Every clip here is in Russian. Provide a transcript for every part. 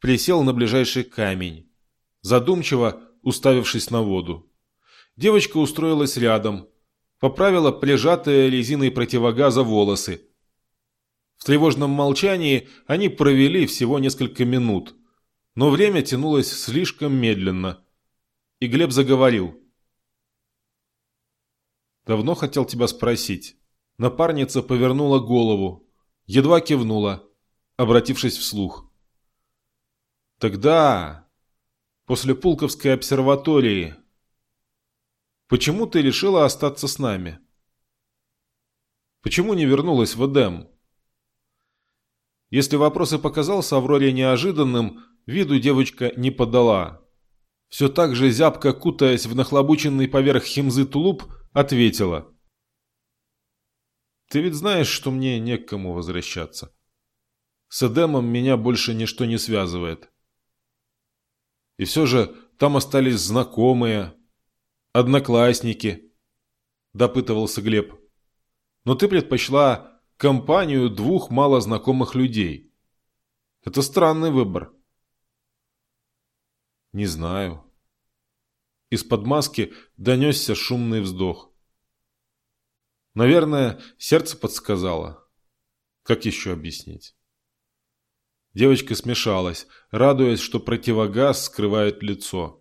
присел на ближайший камень, задумчиво уставившись на воду. Девочка устроилась рядом, поправила прижатые резиной противогаза волосы. В тревожном молчании они провели всего несколько минут, но время тянулось слишком медленно. И Глеб заговорил. «Давно хотел тебя спросить». Напарница повернула голову, едва кивнула, обратившись вслух. «Тогда, после Пулковской обсерватории, почему ты решила остаться с нами? Почему не вернулась в Эдем?» Если вопрос и показался Авроре неожиданным, виду девочка не подала. Все так же зябко кутаясь в нахлобученный поверх химзы тулуп, ответила. «Ты ведь знаешь, что мне не к кому возвращаться. С Эдемом меня больше ничто не связывает. И все же там остались знакомые, одноклассники», – допытывался Глеб. «Но ты предпочла компанию двух малознакомых людей. Это странный выбор». «Не знаю». Из-под маски донесся шумный вздох. Наверное, сердце подсказало. Как еще объяснить? Девочка смешалась, радуясь, что противогаз скрывает лицо.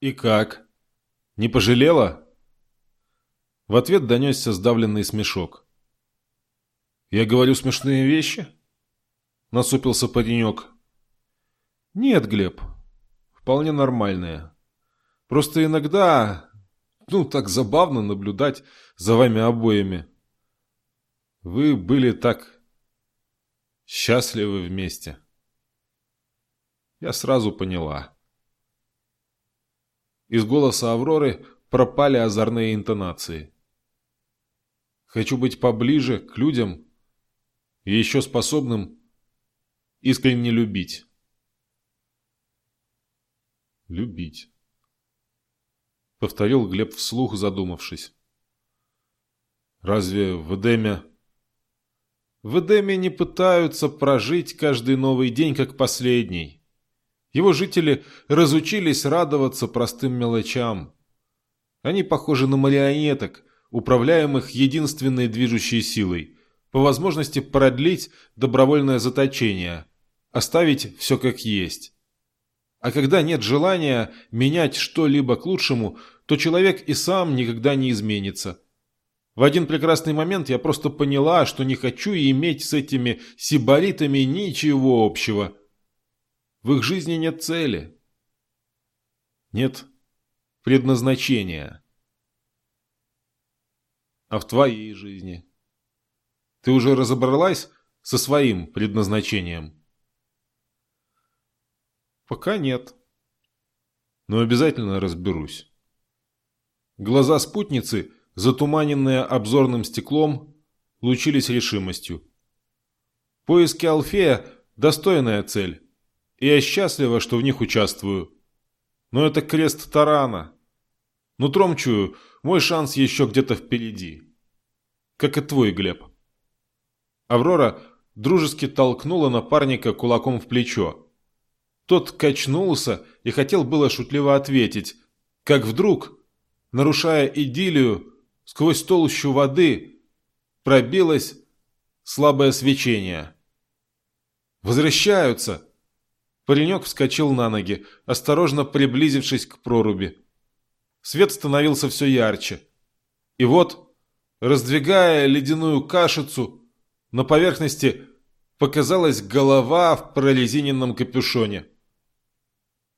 «И как? Не пожалела?» В ответ донесся сдавленный смешок. «Я говорю смешные вещи?» Насупился паренек. «Нет, Глеб, вполне нормальные. Просто иногда, ну, так забавно наблюдать за вами обоими. Вы были так счастливы вместе. Я сразу поняла». Из голоса Авроры пропали озорные интонации. «Хочу быть поближе к людям и еще способным искренне любить». «Любить», — повторил Глеб вслух, задумавшись. «Разве в Эдеме...» «В Эдеме не пытаются прожить каждый новый день как последний. Его жители разучились радоваться простым мелочам. Они похожи на марионеток, управляемых единственной движущей силой, по возможности продлить добровольное заточение, оставить все как есть. А когда нет желания менять что-либо к лучшему, то человек и сам никогда не изменится. В один прекрасный момент я просто поняла, что не хочу иметь с этими сибаритами ничего общего. В их жизни нет цели. Нет предназначения. А в твоей жизни? Ты уже разобралась со своим предназначением? Пока нет. Но обязательно разберусь. Глаза спутницы, затуманенные обзорным стеклом, лучились решимостью. Поиски Алфея – достойная цель, и я счастлива, что в них участвую. Но это крест тарана. Нутром чую, мой шанс еще где-то впереди. Как и твой, Глеб. Аврора дружески толкнула напарника кулаком в плечо. Тот качнулся и хотел было шутливо ответить, как вдруг, нарушая идиллию, сквозь толщу воды пробилось слабое свечение. «Возвращаются!» Паренек вскочил на ноги, осторожно приблизившись к проруби. Свет становился все ярче. И вот, раздвигая ледяную кашицу, на поверхности показалась голова в прорезиненном капюшоне.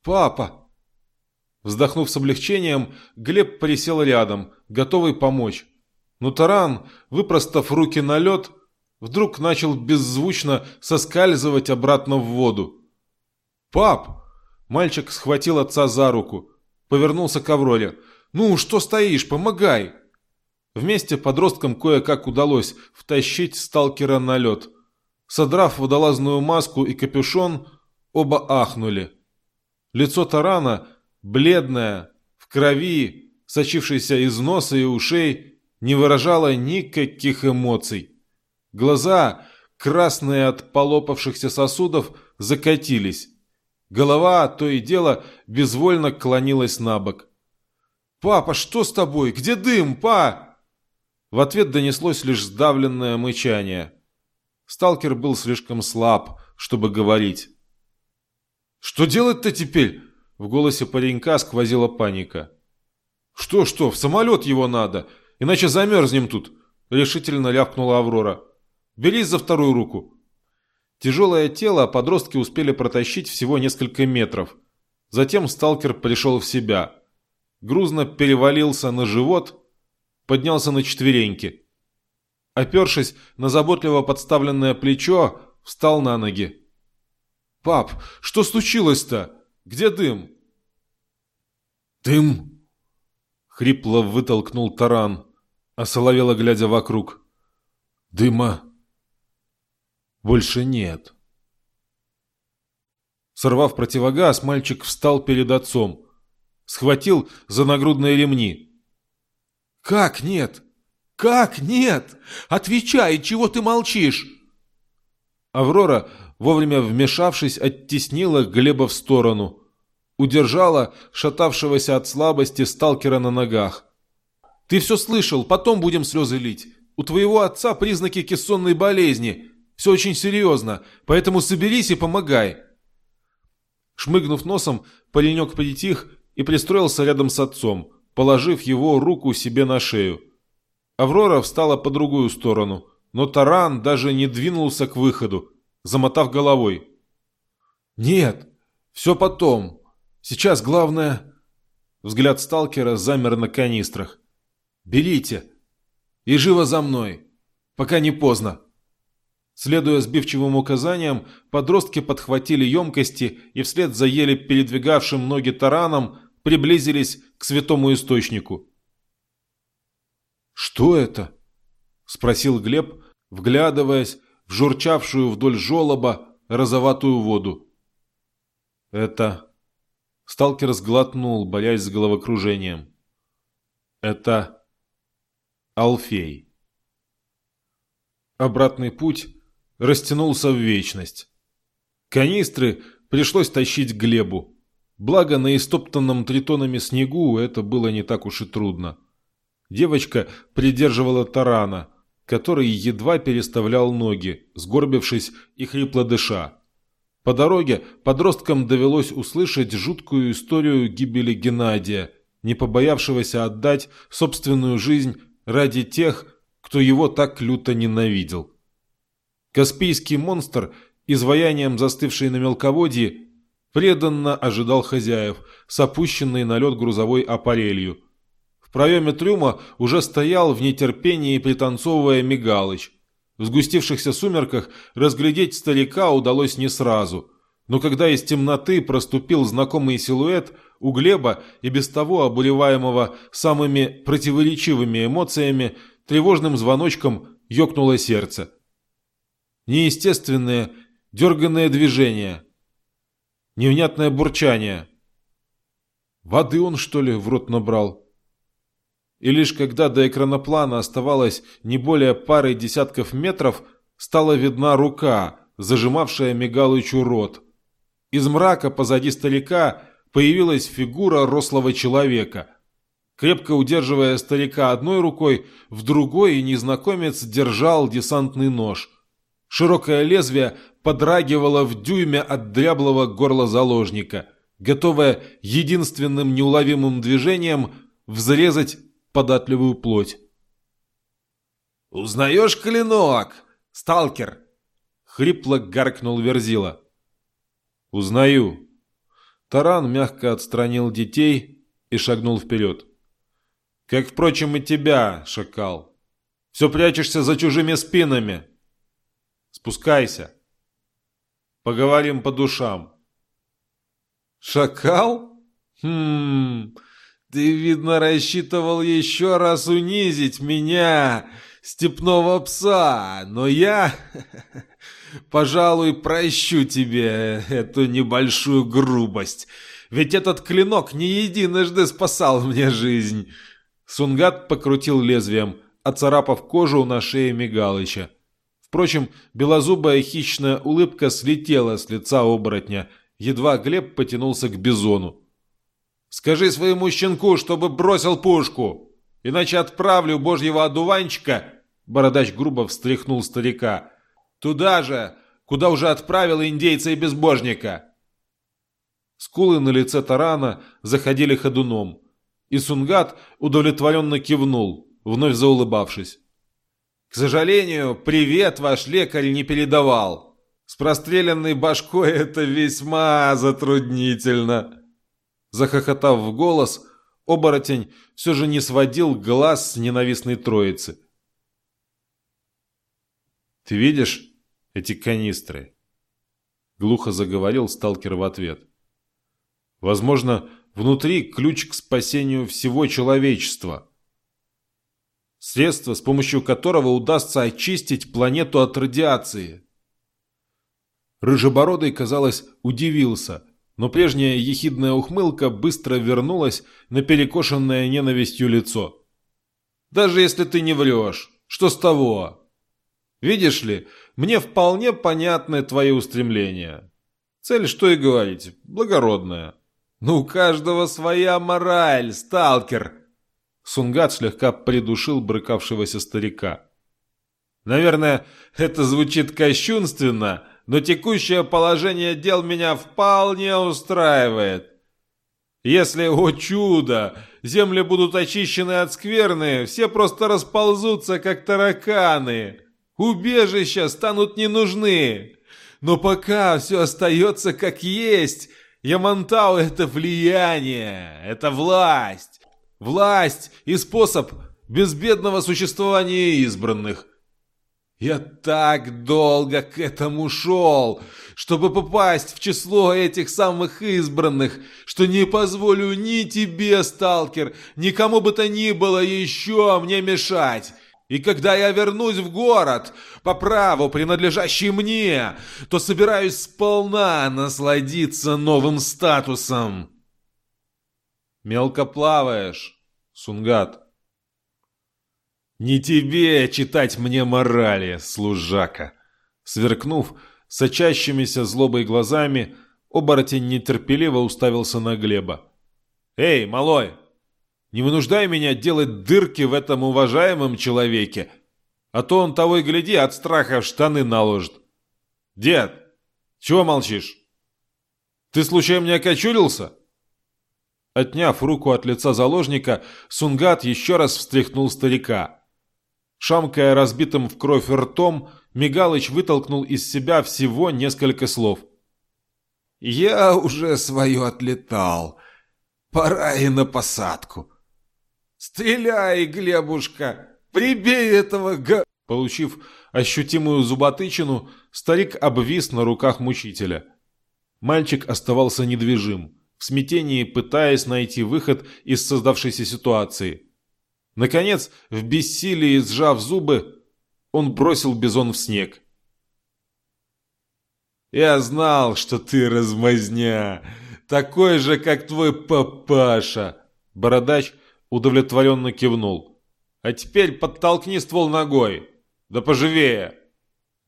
«Папа!» Вздохнув с облегчением, Глеб присел рядом, готовый помочь. Но Таран, выпростав руки на лед, вдруг начал беззвучно соскальзывать обратно в воду. «Пап!» Мальчик схватил отца за руку, повернулся к Авроре. «Ну, что стоишь? Помогай!» Вместе подросткам кое-как удалось втащить сталкера на лед. Содрав водолазную маску и капюшон, оба ахнули. Лицо Тарана, бледное, в крови, сочившееся из носа и ушей, не выражало никаких эмоций. Глаза, красные от полопавшихся сосудов, закатились. Голова, то и дело, безвольно клонилась на бок. «Папа, что с тобой? Где дым, па?» В ответ донеслось лишь сдавленное мычание. Сталкер был слишком слаб, чтобы говорить. «Что делать-то теперь?» В голосе паренька сквозила паника. «Что-что, в самолет его надо, иначе замерзнем тут», — решительно ляпнула Аврора. «Берись за вторую руку». Тяжелое тело подростки успели протащить всего несколько метров. Затем сталкер пришел в себя. Грузно перевалился на живот, поднялся на четвереньки. Опершись на заботливо подставленное плечо, встал на ноги. «Пап, что случилось-то? Где дым?» «Дым?» — хрипло вытолкнул таран, осоловело глядя вокруг. «Дыма больше нет». Сорвав противогаз, мальчик встал перед отцом. Схватил за нагрудные ремни. «Как нет? Как нет? Отвечай, чего ты молчишь?» Аврора, вовремя вмешавшись, оттеснила Глеба в сторону. Удержала шатавшегося от слабости сталкера на ногах. «Ты все слышал, потом будем слезы лить. У твоего отца признаки кессонной болезни. Все очень серьезно, поэтому соберись и помогай». Шмыгнув носом, паренек притих и пристроился рядом с отцом, положив его руку себе на шею. Аврора встала по другую сторону, но таран даже не двинулся к выходу, замотав головой. «Нет, все потом. Сейчас главное...» Взгляд сталкера замер на канистрах. «Берите и живо за мной, пока не поздно». Следуя сбивчивым указаниям, подростки подхватили емкости и вслед за еле передвигавшим ноги тараном приблизились к святому источнику. «Что это?» – спросил Глеб, вглядываясь в журчавшую вдоль желоба розоватую воду. «Это...» – сталкер сглотнул, борясь с головокружением. «Это... Алфей». Обратный путь растянулся в вечность. Канистры пришлось тащить Глебу. Благо, на истоптанном тритонами снегу это было не так уж и трудно. Девочка придерживала тарана, который едва переставлял ноги, сгорбившись и хрипло дыша. По дороге подросткам довелось услышать жуткую историю гибели Геннадия, не побоявшегося отдать собственную жизнь ради тех, кто его так люто ненавидел. Каспийский монстр, изваянием застывший на мелководье, преданно ожидал хозяев с опущенной на лед грузовой аппарелью. В проеме трюма уже стоял в нетерпении пританцовывая Мигалыч. В сгустившихся сумерках разглядеть старика удалось не сразу, но когда из темноты проступил знакомый силуэт, у Глеба и без того обуреваемого самыми противоречивыми эмоциями, тревожным звоночком ёкнуло сердце неестественное, дерганное движение, невнятное бурчание. Воды он, что ли, в рот набрал? И лишь когда до экраноплана оставалось не более пары десятков метров, стала видна рука, зажимавшая Мигалычу рот. Из мрака позади старика появилась фигура рослого человека. Крепко удерживая старика одной рукой, в другой незнакомец держал десантный нож. Широкое лезвие подрагивало в дюйме от дряблого горла заложника, готовое единственным неуловимым движением взрезать податливую плоть. «Узнаешь клинок, сталкер?» — хрипло гаркнул Верзила. «Узнаю». Таран мягко отстранил детей и шагнул вперед. «Как, впрочем, и тебя, шакал. Все прячешься за чужими спинами». Спускайся. Поговорим по душам. Шакал? Хм, ты, видно, рассчитывал еще раз унизить меня, степного пса, но я, пожалуй, прощу тебе эту небольшую грубость, ведь этот клинок не единожды спасал мне жизнь. Сунгат покрутил лезвием, оцарапав кожу на шее Мигалыча Впрочем, белозубая хищная улыбка слетела с лица оборотня, едва Глеб потянулся к бизону. «Скажи своему щенку, чтобы бросил пушку, иначе отправлю божьего одуванчика!» Бородач грубо встряхнул старика. «Туда же, куда уже отправил индейца и безбожника!» Скулы на лице Тарана заходили ходуном, и Сунгат удовлетворенно кивнул, вновь заулыбавшись. «К сожалению, привет ваш лекарь не передавал. С простреленной башкой это весьма затруднительно». Захохотав в голос, оборотень все же не сводил глаз с ненавистной троицы. «Ты видишь эти канистры?» Глухо заговорил сталкер в ответ. «Возможно, внутри ключ к спасению всего человечества. Средство, с помощью которого удастся очистить планету от радиации». Рыжебородый, казалось, удивился, но прежняя ехидная ухмылка быстро вернулась на перекошенное ненавистью лицо. «Даже если ты не врешь, что с того?» Видишь ли, мне вполне понятны твои устремления. Цель, что и говорить, благородная. Ну, у каждого своя мораль, сталкер. Сунгат слегка придушил брыкавшегося старика. Наверное, это звучит кощунственно, но текущее положение дел меня вполне устраивает. Если, о чудо, земли будут очищены от скверны, все просто расползутся, как тараканы. Убежища станут не нужны. Но пока все остается как есть, Ямантау — это влияние, это власть. Власть и способ безбедного существования избранных. Я так долго к этому шел, чтобы попасть в число этих самых избранных, что не позволю ни тебе, сталкер, никому бы то ни было еще мне мешать. И когда я вернусь в город, по праву принадлежащий мне, то собираюсь сполна насладиться новым статусом. Мелко плаваешь, Сунгат. Не тебе читать мне морали, служака. Сверкнув сочащимися злобой глазами, оборотень нетерпеливо уставился на Глеба. «Эй, малой, не вынуждай меня делать дырки в этом уважаемом человеке, а то он того и гляди от страха в штаны наложит. Дед, чего молчишь? Ты случайно не окочурился?» Отняв руку от лица заложника, Сунгат еще раз встряхнул старика. Шамкая разбитым в кровь ртом, Мигалыч вытолкнул из себя всего несколько слов. «Я уже свое отлетал. Пора и на посадку. «Стреляй, Глебушка! Прибей этого га...» Получив ощутимую зуботычину, старик обвис на руках мучителя. Мальчик оставался недвижим, в смятении пытаясь найти выход из создавшейся ситуации. Наконец, в бессилии сжав зубы, он бросил бизон в снег. «Я знал, что ты размазня, такой же, как твой папаша!» Бородач удовлетворенно кивнул. «А теперь подтолкни ствол ногой. Да поживее!»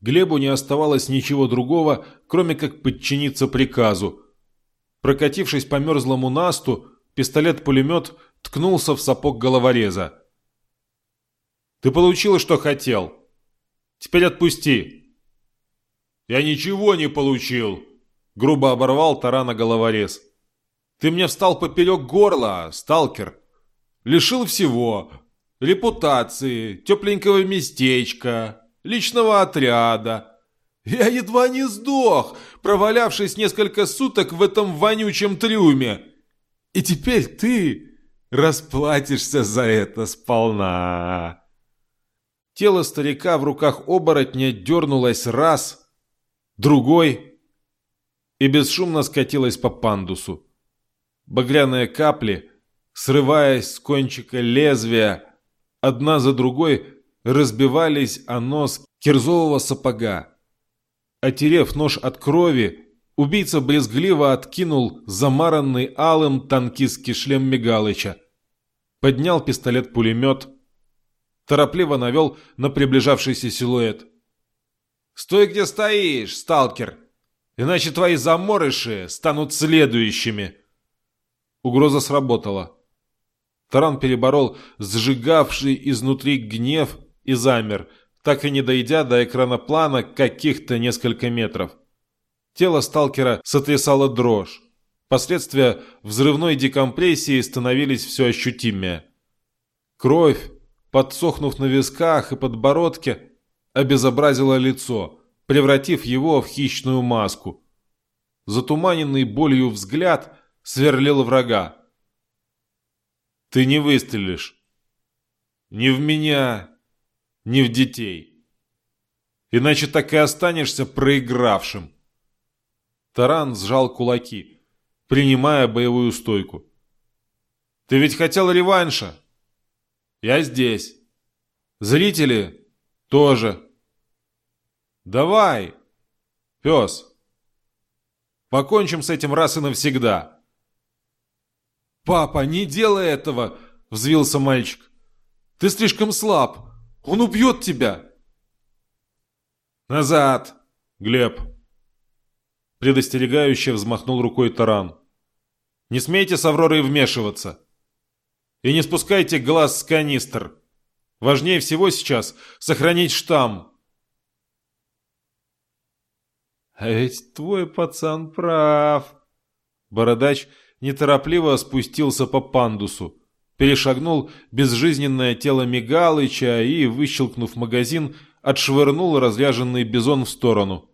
Глебу не оставалось ничего другого, кроме как подчиниться приказу. Прокатившись по мерзлому насту, пистолет-пулемет ткнулся в сапог головореза. «Ты получил, что хотел. Теперь отпусти!» «Я ничего не получил!» — грубо оборвал тарана головорез. «Ты мне встал поперек горла, сталкер!» Лишил всего. Репутации, тепленького местечка, личного отряда. Я едва не сдох, провалявшись несколько суток в этом вонючем трюме. И теперь ты расплатишься за это сполна. Тело старика в руках оборотня дернулось раз, другой и бесшумно скатилось по пандусу. Багряные капли – срываясь с кончика лезвия, одна за другой разбивались о нос кирзового сапога. Отерев нож от крови, убийца брезгливо откинул замаранный алым танкистский шлем Мигалыча, поднял пистолет-пулемет, торопливо навел на приближавшийся силуэт. Стой, где стоишь, сталкер! Иначе твои заморыши станут следующими!» Угроза сработала. Таран переборол сжигавший изнутри гнев и замер, так и не дойдя до экрана плана каких-то несколько метров. Тело сталкера сотрясало дрожь. Последствия взрывной декомпрессии становились все ощутимее. Кровь, подсохнув на висках и подбородке, обезобразила лицо, превратив его в хищную маску. Затуманенный болью взгляд сверлил врага. «Ты не выстрелишь. Ни в меня, ни в детей. Иначе так и останешься проигравшим». Таран сжал кулаки, принимая боевую стойку. «Ты ведь хотел реванша?» «Я здесь. Зрители тоже». «Давай, пес, покончим с этим раз и навсегда». «Папа, не делай этого!» — взвился мальчик. «Ты слишком слаб. Он убьет тебя!» «Назад, Глеб!» Предостерегающе взмахнул рукой таран. «Не смейте с Авророй вмешиваться. И не спускайте глаз с канистр. Важнее всего сейчас сохранить штамм. «А ведь твой пацан прав!» Бородач неторопливо спустился по пандусу, перешагнул безжизненное тело Мигалыча и, выщелкнув магазин, отшвырнул разряженный бизон в сторону.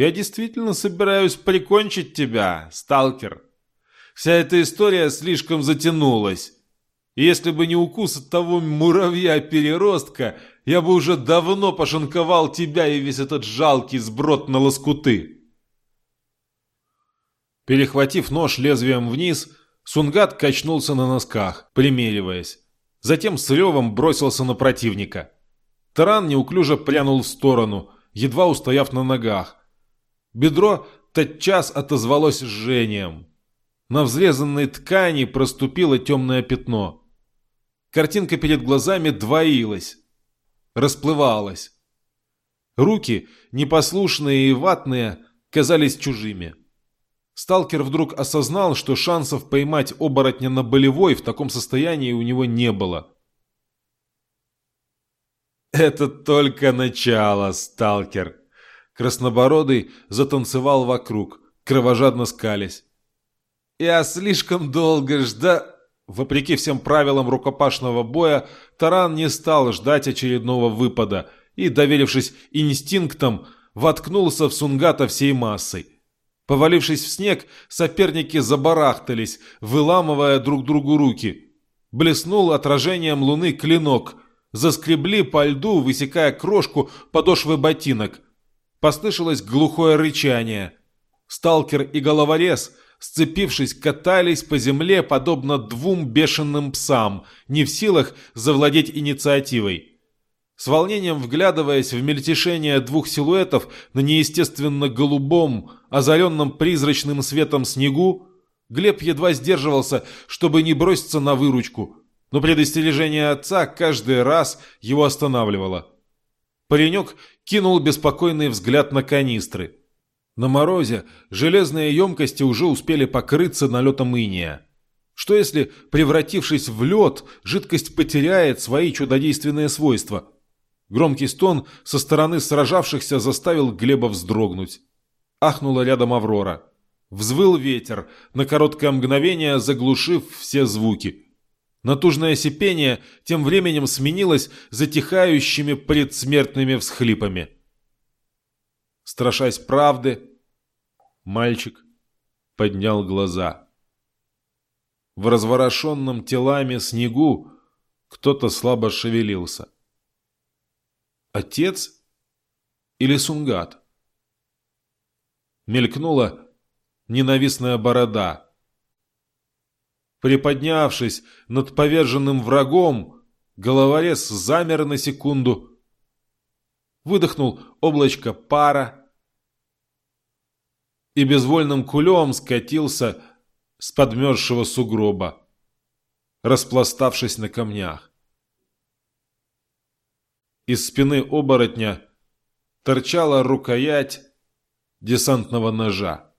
«Я действительно собираюсь прикончить тебя, сталкер. Вся эта история слишком затянулась. Если бы не укус от того муравья-переростка, я бы уже давно пошинковал тебя и весь этот жалкий сброд на лоскуты. Перехватив нож лезвием вниз, Сунгат качнулся на носках, примериваясь. Затем с ревом бросился на противника. Таран неуклюже прянул в сторону, едва устояв на ногах. Бедро тотчас отозвалось жжением. На взрезанной ткани проступило темное пятно. Картинка перед глазами двоилась, расплывалась. Руки, непослушные и ватные, казались чужими. Сталкер вдруг осознал, что шансов поймать оборотня на болевой в таком состоянии у него не было. «Это только начало, сталкер!» Краснобородый затанцевал вокруг, кровожадно скались. «Я слишком долго жда...» Вопреки всем правилам рукопашного боя, Таран не стал ждать очередного выпада и, доверившись инстинктам, воткнулся в Сунгата всей массой. Повалившись в снег, соперники забарахтались, выламывая друг другу руки. Блеснул отражением луны клинок. Заскребли по льду, высекая крошку подошвы ботинок. Послышалось глухое рычание. Сталкер и головорез – сцепившись, катались по земле, подобно двум бешеным псам, не в силах завладеть инициативой. С волнением вглядываясь в мельтешение двух силуэтов на неестественно голубом, озаренном призрачным светом снегу, Глеб едва сдерживался, чтобы не броситься на выручку, но предостережение отца каждый раз его останавливало. Паренек кинул беспокойный взгляд на канистры. На морозе железные емкости уже успели покрыться налетом иния. Что если, превратившись в лед, жидкость потеряет свои чудодейственные свойства? Громкий стон со стороны сражавшихся заставил Глеба вздрогнуть. Ахнула рядом Аврора. Взвыл ветер, на короткое мгновение заглушив все звуки. Натужное сипение тем временем сменилось затихающими предсмертными всхлипами. Страшась правды, мальчик поднял глаза. В разворошенном телами снегу кто-то слабо шевелился. Отец или Сунгат? Мелькнула ненавистная борода. Приподнявшись над поверженным врагом, головорез замер на секунду, выдохнул облачко пара, и безвольным кулем скатился с подмерзшего сугроба, распластавшись на камнях. Из спины оборотня торчала рукоять десантного ножа.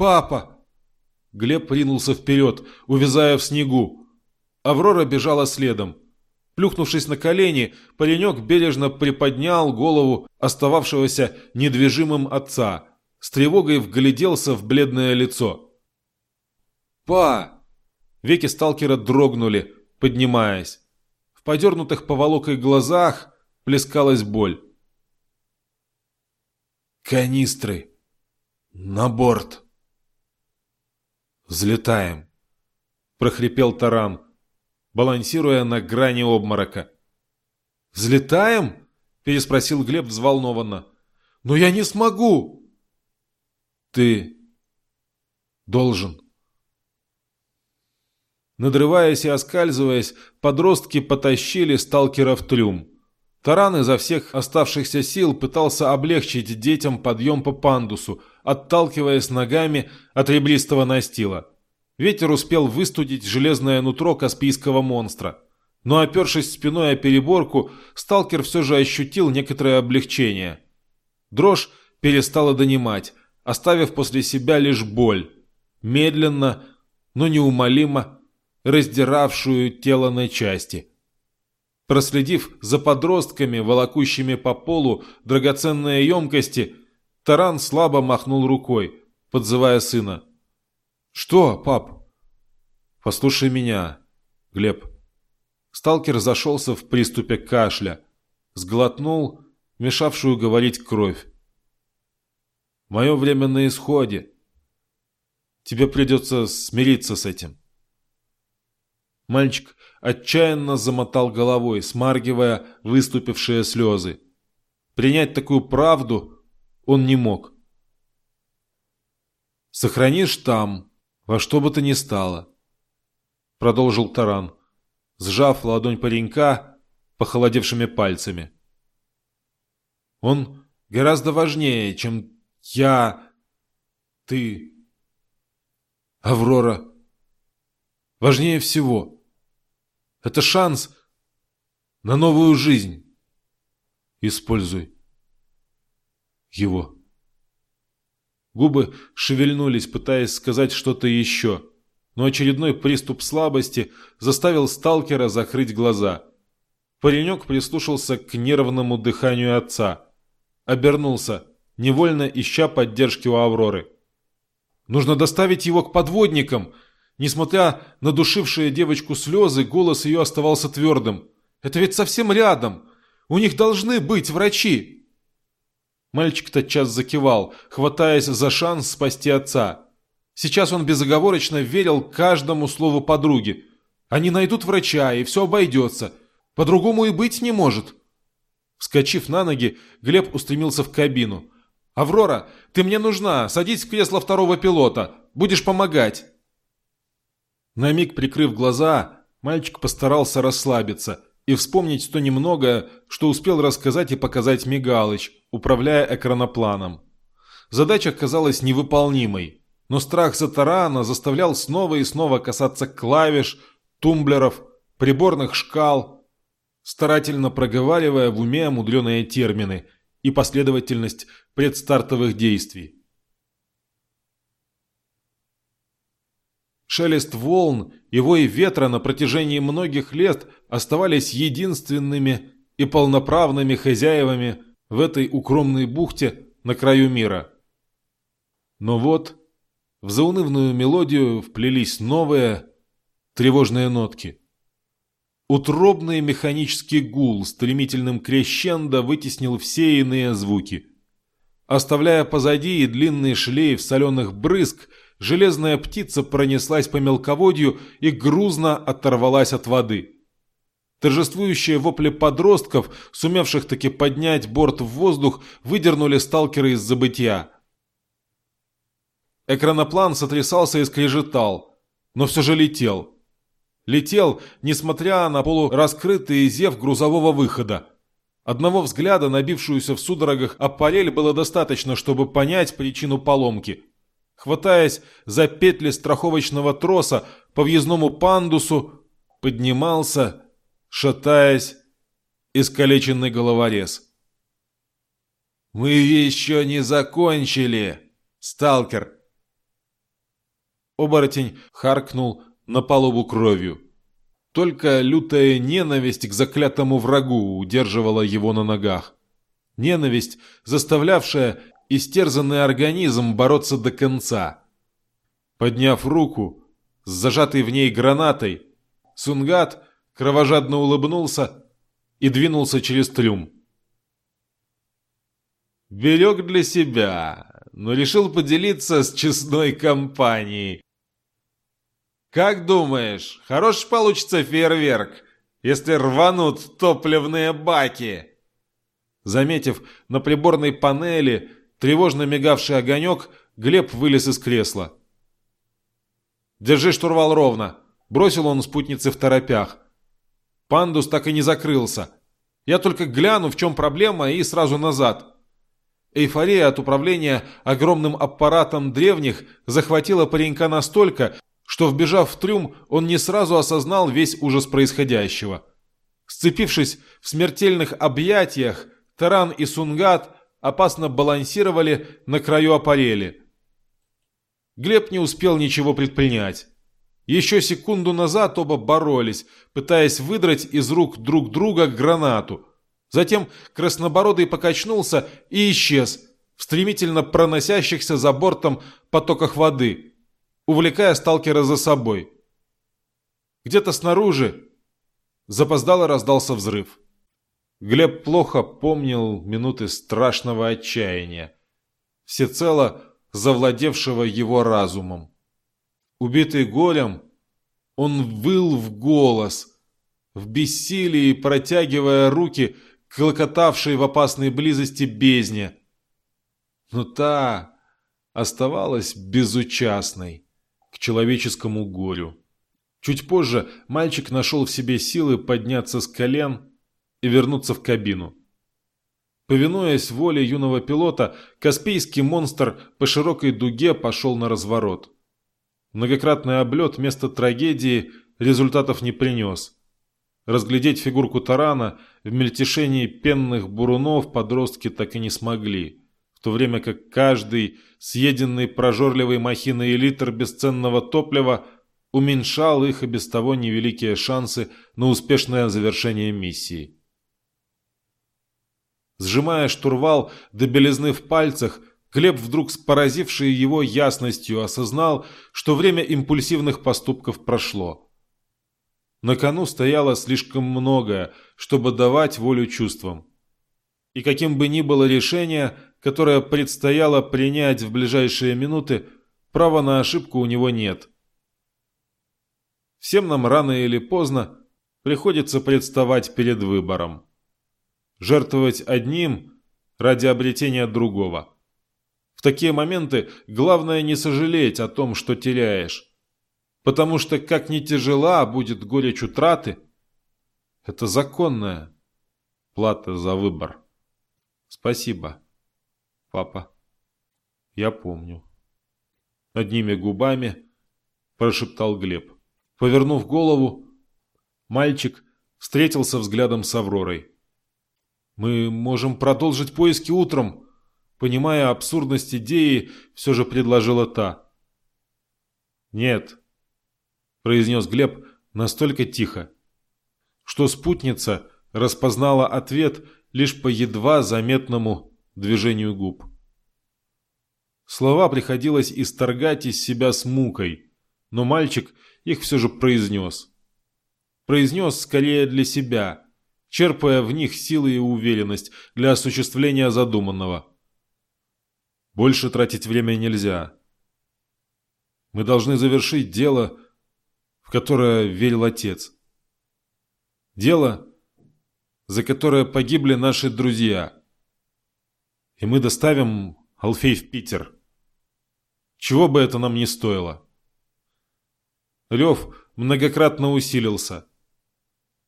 «Папа!» Глеб ринулся вперед, увязая в снегу. Аврора бежала следом. Плюхнувшись на колени, паренек бережно приподнял голову остававшегося недвижимым отца, с тревогой вгляделся в бледное лицо. «Па!» Веки сталкера дрогнули, поднимаясь. В подернутых поволокой глазах плескалась боль. «Канистры! На борт!» «Взлетаем!» – прохрипел Таран, балансируя на грани обморока. «Взлетаем?» – переспросил Глеб взволнованно. «Но я не смогу!» «Ты должен!» Надрываясь и оскальзываясь, подростки потащили сталкера в трюм. Таран изо всех оставшихся сил пытался облегчить детям подъем по пандусу, отталкиваясь ногами от ребристого настила. Ветер успел выстудить железное нутро каспийского монстра. Но опершись спиной о переборку, сталкер все же ощутил некоторое облегчение. Дрожь перестала донимать, оставив после себя лишь боль. Медленно, но неумолимо раздиравшую тело на части. Проследив за подростками, волокущими по полу драгоценные емкости, Таран слабо махнул рукой, подзывая сына. «Что, пап?» «Послушай меня, Глеб». Сталкер зашелся в приступе кашля, сглотнул мешавшую говорить кровь. «Мое время на исходе. Тебе придется смириться с этим». Мальчик отчаянно замотал головой, смаргивая выступившие слезы. Принять такую правду он не мог. «Сохранишь там, во что бы то ни стало», — продолжил Таран, сжав ладонь паренька похолодевшими пальцами. «Он гораздо важнее, чем я, ты, Аврора. Важнее всего». Это шанс на новую жизнь. Используй его. Губы шевельнулись, пытаясь сказать что-то еще, но очередной приступ слабости заставил сталкера закрыть глаза. Паренек прислушался к нервному дыханию отца. Обернулся, невольно ища поддержки у Авроры. «Нужно доставить его к подводникам!» Несмотря на душившие девочку слезы, голос ее оставался твердым. «Это ведь совсем рядом! У них должны быть врачи!» Мальчик тотчас закивал, хватаясь за шанс спасти отца. Сейчас он безоговорочно верил каждому слову подруги. Они найдут врача, и все обойдется. По-другому и быть не может. Вскочив на ноги, Глеб устремился в кабину. «Аврора, ты мне нужна. Садись в кресло второго пилота. Будешь помогать». На миг прикрыв глаза, мальчик постарался расслабиться и вспомнить то немного, что успел рассказать и показать Мигалыч, управляя экранопланом. Задача казалась невыполнимой, но страх за тарана заставлял снова и снова касаться клавиш, тумблеров, приборных шкал, старательно проговаривая в уме мудреные термины и последовательность предстартовых действий. Шелест волн и вой ветра на протяжении многих лет оставались единственными и полноправными хозяевами в этой укромной бухте на краю мира. Но вот в заунывную мелодию вплелись новые тревожные нотки. Утробный механический гул стремительным крещендо вытеснил все иные звуки. Оставляя позади и длинный шлейф соленых брызг – железная птица пронеслась по мелководью и грузно оторвалась от воды. Торжествующие вопли подростков, сумевших таки поднять борт в воздух, выдернули сталкера из забытия. Экраноплан сотрясался и скрежетал, но все же летел. Летел, несмотря на полураскрытый зев грузового выхода. Одного взгляда, набившуюся в судорогах аппарель, было достаточно, чтобы понять причину поломки – хватаясь за петли страховочного троса по въездному пандусу, поднимался, шатаясь, искалеченный головорез. «Мы еще не закончили, сталкер!» Оборотень харкнул на палубу кровью. Только лютая ненависть к заклятому врагу удерживала его на ногах. Ненависть, заставлявшая истерзанный организм бороться до конца. Подняв руку с зажатой в ней гранатой, Сунгат кровожадно улыбнулся и двинулся через трюм. Берег для себя, но решил поделиться с честной компанией. «Как думаешь, хорош получится фейерверк, если рванут топливные баки?» Заметив на приборной панели тревожно мигавший огонек, Глеб вылез из кресла. «Держи штурвал ровно!» – бросил он спутнице в торопях. Пандус так и не закрылся. Я только гляну, в чем проблема, и сразу назад. Эйфория от управления огромным аппаратом древних захватила паренька настолько, что, вбежав в трюм, он не сразу осознал весь ужас происходящего. Сцепившись в смертельных объятиях, Таран и Сунгат опасно балансировали на краю аппарели. Глеб не успел ничего предпринять. Еще секунду назад оба боролись, пытаясь выдрать из рук друг друга гранату. Затем Краснобородый покачнулся и исчез в стремительно проносящихся за бортом потоках воды – увлекая сталкера за собой. Где-то снаружи запоздало раздался взрыв. Глеб плохо помнил минуты страшного отчаяния, всецело завладевшего его разумом. Убитый горем, он выл в голос, в бессилии протягивая руки к клокотавшей в опасной близости бездне. Но та оставалась безучастной к человеческому горю. Чуть позже мальчик нашел в себе силы подняться с колен и вернуться в кабину. Повинуясь воле юного пилота, Каспийский монстр по широкой дуге пошел на разворот. Многократный облет вместо трагедии результатов не принес. Разглядеть фигурку тарана в мельтешении пенных бурунов подростки так и не смогли в то время как каждый съеденный прожорливой махиной литр бесценного топлива уменьшал их и без того невеликие шансы на успешное завершение миссии. Сжимая штурвал до белизны в пальцах, Глеб вдруг с поразившей его ясностью осознал, что время импульсивных поступков прошло. На кону стояло слишком многое, чтобы давать волю чувствам. И каким бы ни было решение, которое предстояло принять в ближайшие минуты, права на ошибку у него нет. Всем нам рано или поздно приходится представать перед выбором. Жертвовать одним ради обретения другого. В такие моменты главное не сожалеть о том, что теряешь. Потому что как ни тяжела будет горечь утраты, это законная плата за выбор. Спасибо папа. Я помню. Одними губами прошептал Глеб. Повернув голову, мальчик встретился взглядом с Авророй. «Мы можем продолжить поиски утром», понимая абсурдность идеи, все же предложила та. «Нет», – произнес Глеб настолько тихо, что спутница распознала ответ лишь по едва заметному движению губ. Слова приходилось исторгать из себя с мукой, но мальчик их все же произнес. Произнес скорее для себя, черпая в них силы и уверенность для осуществления задуманного. Больше тратить время нельзя. Мы должны завершить дело, в которое верил отец. Дело, за которое погибли наши друзья – и мы доставим Алфей в Питер. Чего бы это нам ни стоило. Лев многократно усилился.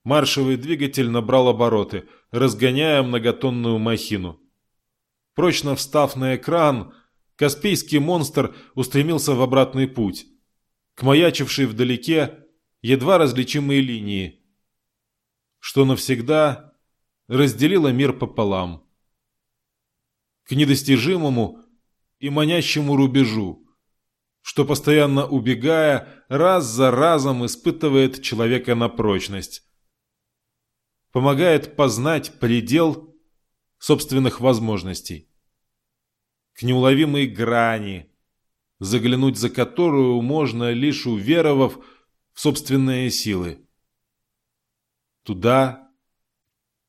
Маршевый двигатель набрал обороты, разгоняя многотонную махину. Прочно встав на экран, Каспийский монстр устремился в обратный путь, к маячившей вдалеке едва различимой линии, что навсегда разделила мир пополам. К недостижимому и манящему рубежу, что, постоянно убегая, раз за разом испытывает человека на прочность. Помогает познать предел собственных возможностей. К неуловимой грани, заглянуть за которую можно, лишь уверовав в собственные силы. Туда,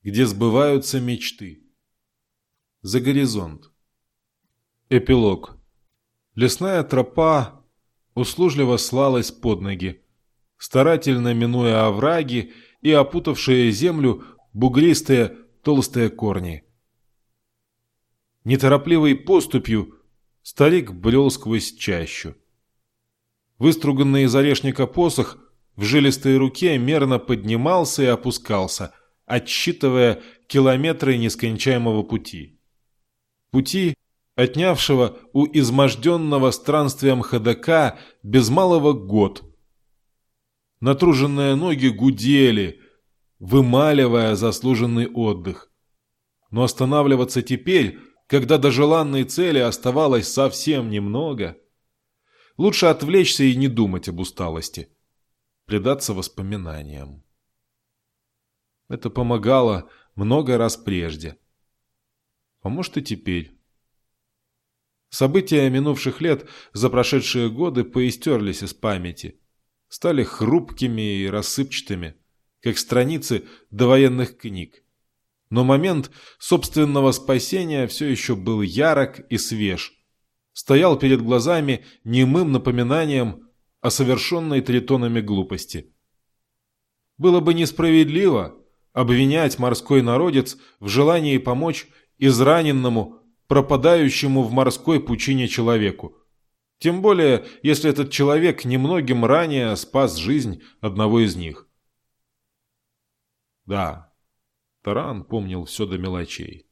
где сбываются мечты. За горизонт. Эпилог. Лесная тропа услужливо слалась под ноги, старательно минуя овраги и опутавшие землю бугристые толстые корни. Неторопливой поступью старик брел сквозь чащу. Выструганный из орешника посох в жилистой руке мерно поднимался и опускался, отсчитывая километры нескончаемого пути. Пути, отнявшего у изможденного странствием ходока без малого год. Натруженные ноги гудели, вымаливая заслуженный отдых. Но останавливаться теперь, когда до желанной цели оставалось совсем немного, лучше отвлечься и не думать об усталости, предаться воспоминаниям. Это помогало много раз прежде. Поможет и теперь. События минувших лет за прошедшие годы поистерлись из памяти. Стали хрупкими и рассыпчатыми, как страницы довоенных книг. Но момент собственного спасения все еще был ярок и свеж. Стоял перед глазами немым напоминанием о совершенной тритонами глупости. Было бы несправедливо обвинять морской народец в желании помочь израненному, пропадающему в морской пучине человеку. Тем более, если этот человек немногим ранее спас жизнь одного из них. Да, Таран помнил все до мелочей.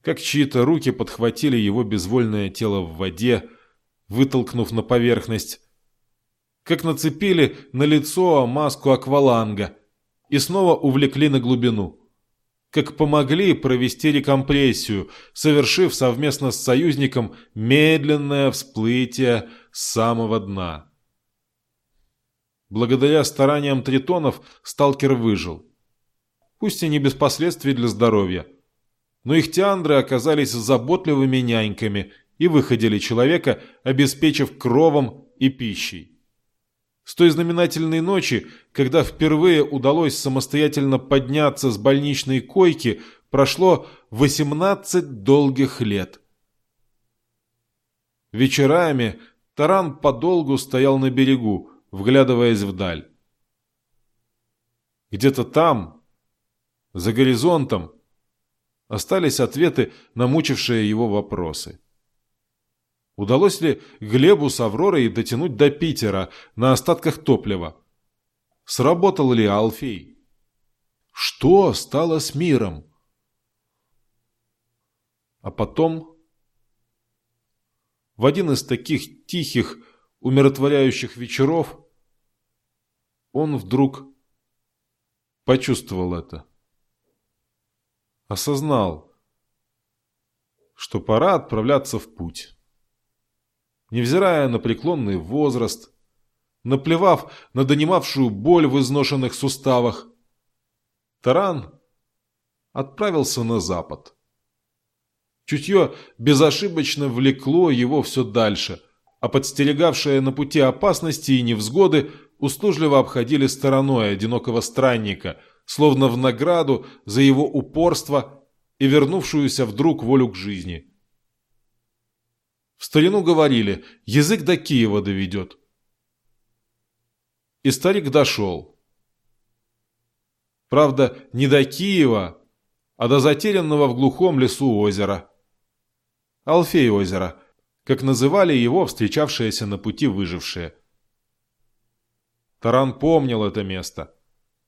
Как чьи-то руки подхватили его безвольное тело в воде, вытолкнув на поверхность. Как нацепили на лицо маску акваланга – и снова увлекли на глубину. Как помогли провести рекомпрессию, совершив совместно с союзником медленное всплытие с самого дна. Благодаря стараниям тритонов сталкер выжил. Пусть и не без последствий для здоровья. Но их тиандры оказались заботливыми няньками и выходили человека, обеспечив кровом и пищей. С той знаменательной ночи, когда впервые удалось самостоятельно подняться с больничной койки, прошло 18 долгих лет. Вечерами Таран подолгу стоял на берегу, вглядываясь вдаль. Где-то там, за горизонтом, остались ответы на мучившие его вопросы. Удалось ли Глебу с Авророй дотянуть до Питера на остатках топлива? Сработал ли Алфей? Что стало с миром? А потом, в один из таких тихих, умиротворяющих вечеров, он вдруг почувствовал это. Осознал, что пора отправляться в путь невзирая на преклонный возраст, наплевав на донимавшую боль в изношенных суставах, Таран отправился на запад. Чутье безошибочно влекло его все дальше, а подстерегавшие на пути опасности и невзгоды услужливо обходили стороной одинокого странника, словно в награду за его упорство и вернувшуюся вдруг волю к жизни – старину говорили, язык до Киева доведет. И старик дошел. Правда, не до Киева, а до затерянного в глухом лесу озера. Алфей озера, как называли его встречавшиеся на пути выжившие. Таран помнил это место,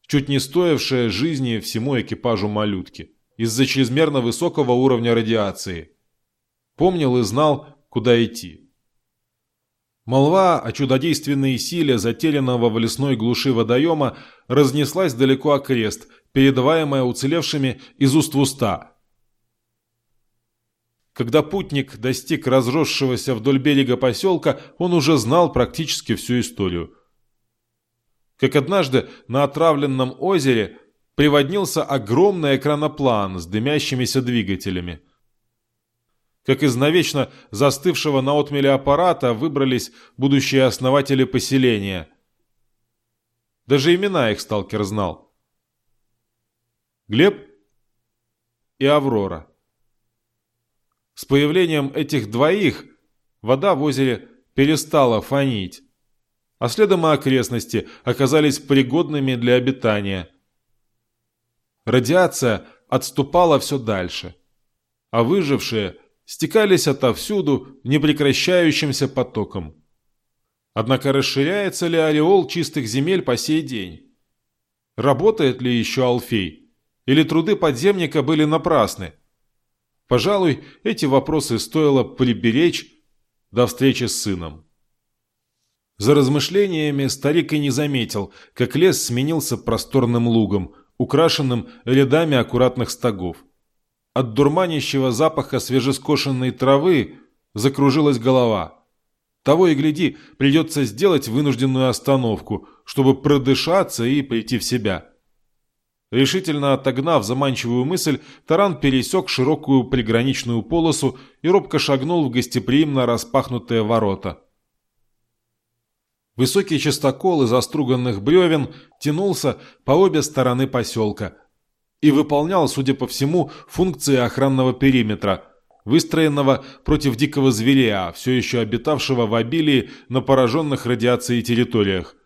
чуть не стоившее жизни всему экипажу малютки, из-за чрезмерно высокого уровня радиации. Помнил и знал, куда идти. Молва о чудодейственной силе затерянного в лесной глуши водоема разнеслась далеко окрест, передаваемая уцелевшими из уст в уста. Когда путник достиг разросшегося вдоль берега поселка, он уже знал практически всю историю. Как однажды на отравленном озере приводнился огромный экраноплан с дымящимися двигателями. Как из навечно застывшего на отмеле аппарата выбрались будущие основатели поселения. Даже имена их сталкер знал. Глеб и Аврора. С появлением этих двоих вода в озере перестала фонить, а следом и окрестности оказались пригодными для обитания. Радиация отступала все дальше, а выжившие стекались отовсюду непрекращающимся потоком. Однако расширяется ли ореол чистых земель по сей день? Работает ли еще Алфей? Или труды подземника были напрасны? Пожалуй, эти вопросы стоило приберечь до встречи с сыном. За размышлениями старик и не заметил, как лес сменился просторным лугом, украшенным рядами аккуратных стогов. От дурманящего запаха свежескошенной травы закружилась голова. Того и гляди, придется сделать вынужденную остановку, чтобы продышаться и прийти в себя. Решительно отогнав заманчивую мысль, Таран пересек широкую приграничную полосу и робко шагнул в гостеприимно распахнутые ворота. Высокий частокол из оструганных бревен тянулся по обе стороны поселка и выполнял, судя по всему, функции охранного периметра, выстроенного против дикого зверя, все еще обитавшего в обилии на пораженных радиацией территориях.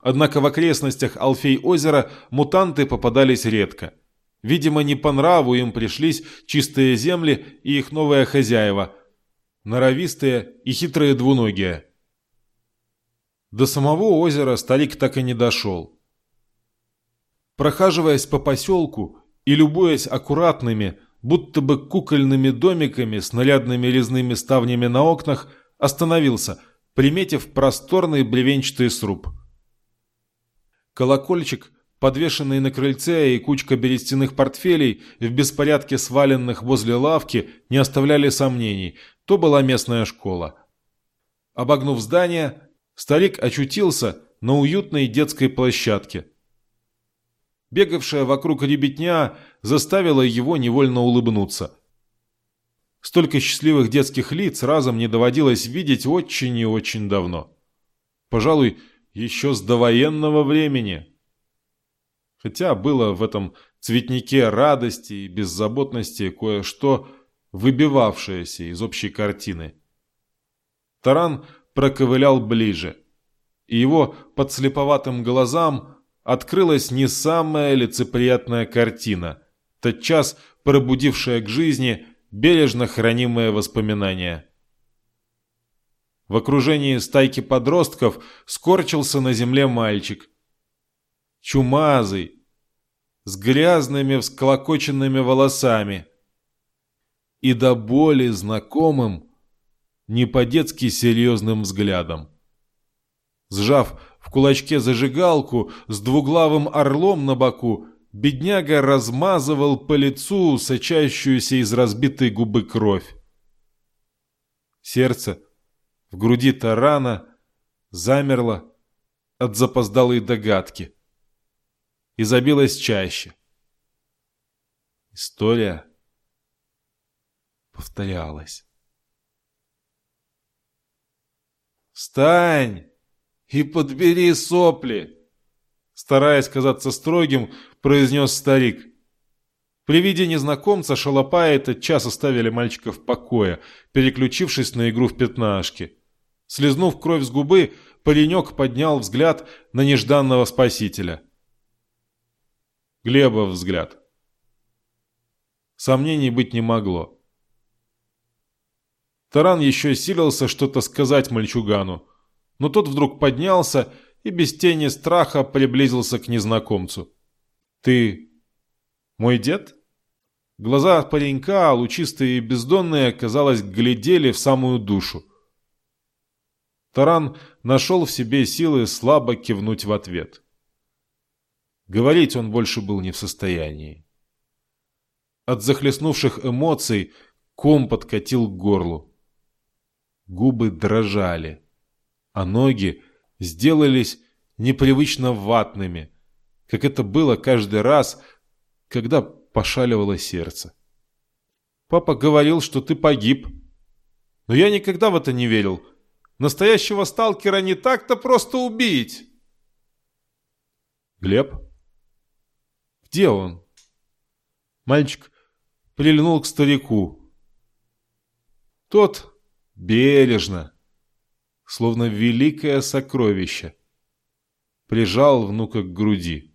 Однако в окрестностях Алфей-озера мутанты попадались редко. Видимо, не по нраву им пришлись чистые земли и их новые хозяева – норовистые и хитрые двуногие. До самого озера старик так и не дошел. Прохаживаясь по поселку и любуясь аккуратными, будто бы кукольными домиками с нарядными резными ставнями на окнах, остановился, приметив просторный бревенчатый сруб – Колокольчик, подвешенный на крыльце и кучка берестяных портфелей, в беспорядке сваленных возле лавки, не оставляли сомнений. То была местная школа. Обогнув здание, старик очутился на уютной детской площадке. Бегавшая вокруг ребятня заставила его невольно улыбнуться. Столько счастливых детских лиц разом не доводилось видеть очень и очень давно. Пожалуй, еще с довоенного времени. Хотя было в этом цветнике радости и беззаботности кое-что, выбивавшееся из общей картины. Таран проковылял ближе, и его подслеповатым глазам открылась не самая лицеприятная картина, тотчас пробудившая к жизни бережно хранимые воспоминания. В окружении стайки подростков скорчился на земле мальчик. Чумазый, с грязными всклокоченными волосами. И до боли знакомым, не по-детски серьезным взглядом. Сжав кулачке зажигалку с двуглавым орлом на боку, бедняга размазывал по лицу сочащуюся из разбитой губы кровь. Сердце в груди тарана замерла от запоздалой догадки и забилась чаще. История повторялась. «Встань и подбери сопли!» Стараясь казаться строгим, произнес старик. При виде незнакомца шалопаи этот час оставили мальчика в покое, переключившись на игру в пятнашки. Слизнув кровь с губы, паренек поднял взгляд на нежданного спасителя. Глебов взгляд. Сомнений быть не могло. Таран еще силился что-то сказать мальчугану, но тот вдруг поднялся и без тени страха приблизился к незнакомцу. «Ты мой дед?» Глаза паренька, лучистые и бездонные, казалось, глядели в самую душу. Таран нашел в себе силы слабо кивнуть в ответ. Говорить он больше был не в состоянии. От захлестнувших эмоций ком подкатил к горлу. Губы дрожали, а ноги сделались непривычно ватными, как это было каждый раз, когда пошаливало сердце. Папа говорил, что ты погиб. Но я никогда в это не верил. Настоящего сталкера не так-то просто убить. Глеб? Где он? Мальчик прильнул к старику. Тот бережно, словно великое сокровище, прижал внука к груди.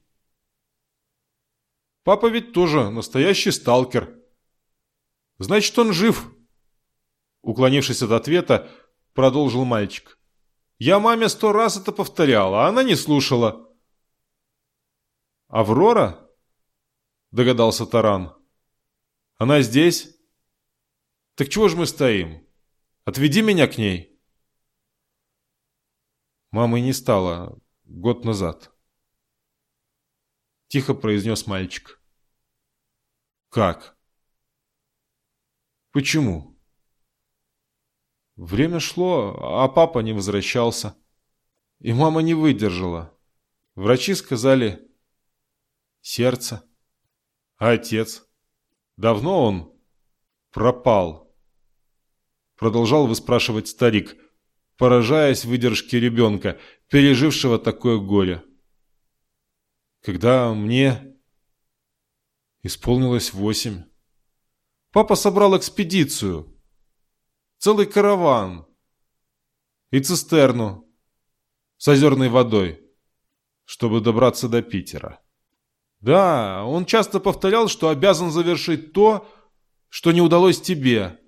Папа ведь тоже настоящий сталкер. Значит, он жив. Уклонившись от ответа, продолжил мальчик. Я маме сто раз это повторял, а она не слушала. Аврора? Догадался Таран. Она здесь? Так чего же мы стоим? Отведи меня к ней. Мамы не стало год назад. Тихо произнес мальчик. Как? Почему? Время шло, а папа не возвращался. И мама не выдержала. Врачи сказали сердце. А отец? Давно он пропал? Продолжал выспрашивать старик, поражаясь выдержке ребенка, пережившего такое горе. Когда мне исполнилось восемь, папа собрал экспедицию, целый караван и цистерну с озерной водой, чтобы добраться до Питера. Да, он часто повторял, что обязан завершить то, что не удалось тебе.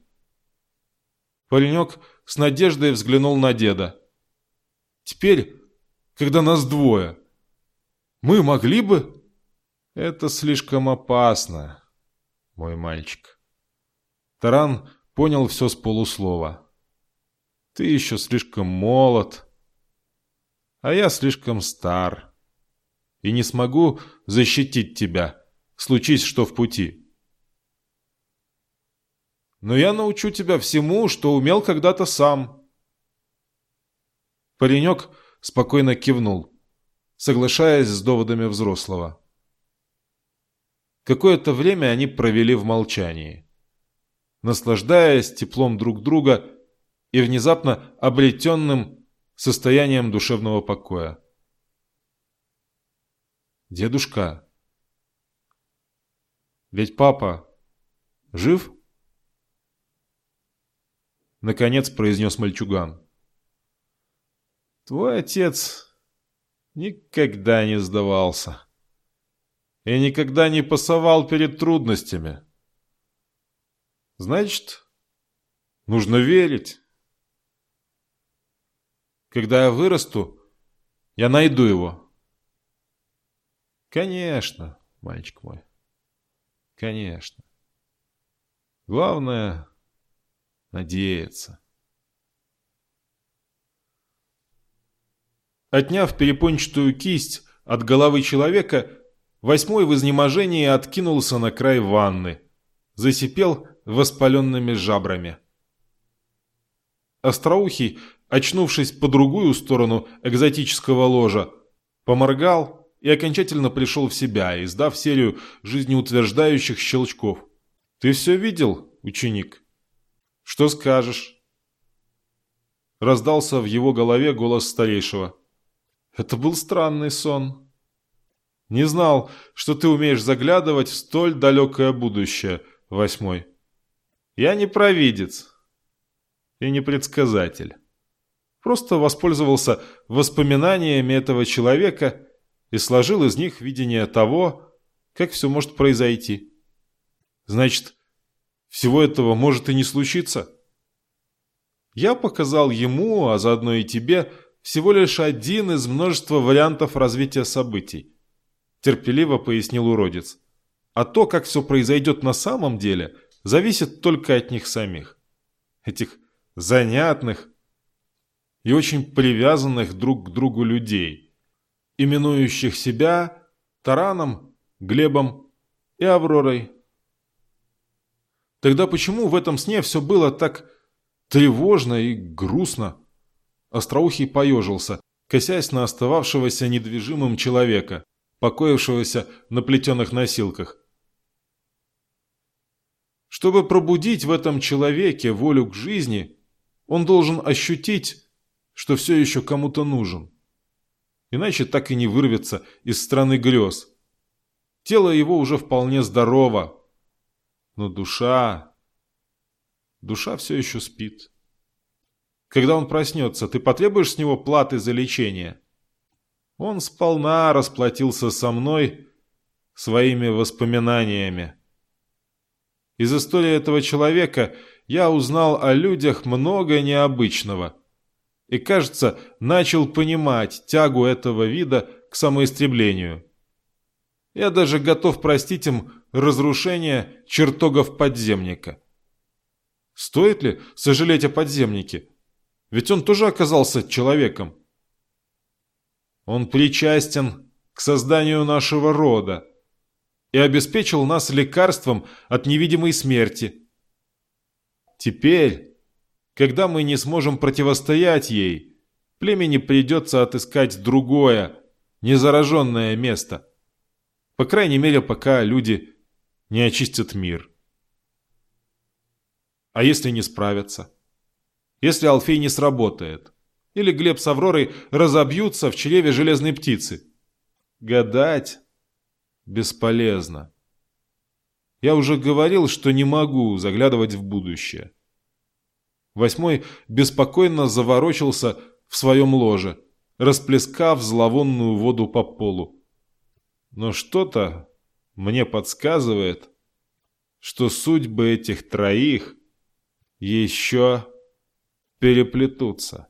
Паренек с надеждой взглянул на деда. Теперь, когда нас двое, мы могли бы... Это слишком опасно, мой мальчик. Таран понял все с полуслова. Ты еще слишком молод, а я слишком стар и не смогу защитить тебя, случись что в пути. Но я научу тебя всему, что умел когда-то сам. Паренек спокойно кивнул, соглашаясь с доводами взрослого. Какое-то время они провели в молчании, наслаждаясь теплом друг друга и внезапно обретенным состоянием душевного покоя. Дедушка. Ведь папа жив? Наконец произнес мальчуган. Твой отец никогда не сдавался. И никогда не пасовал перед трудностями. Значит, нужно верить. Когда я вырасту, я найду его. Конечно, мальчик мой. Конечно. Главное — надеяться. Отняв перепончатую кисть от головы человека, восьмой в изнеможении откинулся на край ванны, засипел воспаленными жабрами. Остроухий, очнувшись по другую сторону экзотического ложа, поморгал и окончательно пришел в себя, издав серию жизнеутверждающих щелчков. «Ты все видел, ученик? Что скажешь?» Раздался в его голове голос старейшего. «Это был странный сон. Не знал, что ты умеешь заглядывать в столь далекое будущее, восьмой. Я не провидец и не предсказатель. Просто воспользовался воспоминаниями этого человека и сложил из них видение того, как все может произойти. Значит, всего этого может и не случиться. Я показал ему, а заодно и тебе, всего лишь один из множества вариантов развития событий. Терпеливо пояснил уродец. А то, как все произойдет на самом деле, зависит только от них самих. Этих занятных и очень привязанных друг к другу людей – именующих себя Тараном, Глебом и Авророй. Тогда почему в этом сне все было так тревожно и грустно? Остроухий поежился, косясь на остававшегося недвижимым человека, покоившегося на плетеных носилках. Чтобы пробудить в этом человеке волю к жизни, он должен ощутить, что все еще кому-то нужен. Иначе так и не вырвется из страны грез. Тело его уже вполне здорово, но душа... Душа все еще спит. Когда он проснется, ты потребуешь с него платы за лечение? Он сполна расплатился со мной своими воспоминаниями. Из истории этого человека я узнал о людях много необычного. И, кажется, начал понимать тягу этого вида к самоистреблению. Я даже готов простить им разрушение чертогов подземника. Стоит ли сожалеть о подземнике? Ведь он тоже оказался человеком. Он причастен к созданию нашего рода и обеспечил нас лекарством от невидимой смерти. Теперь, когда мы не сможем противостоять ей, племени придется отыскать другое, незараженное место. По крайней мере, пока люди не очистят мир. А если не справятся? Если Алфей не сработает? Или Глеб с Авророй разобьются в чреве железной птицы? Гадать бесполезно. Я уже говорил, что не могу заглядывать в будущее. Восьмой беспокойно заворочился в своем ложе, расплескав зловонную воду по полу. Но что-то мне подсказывает, что судьбы этих троих еще переплетутся.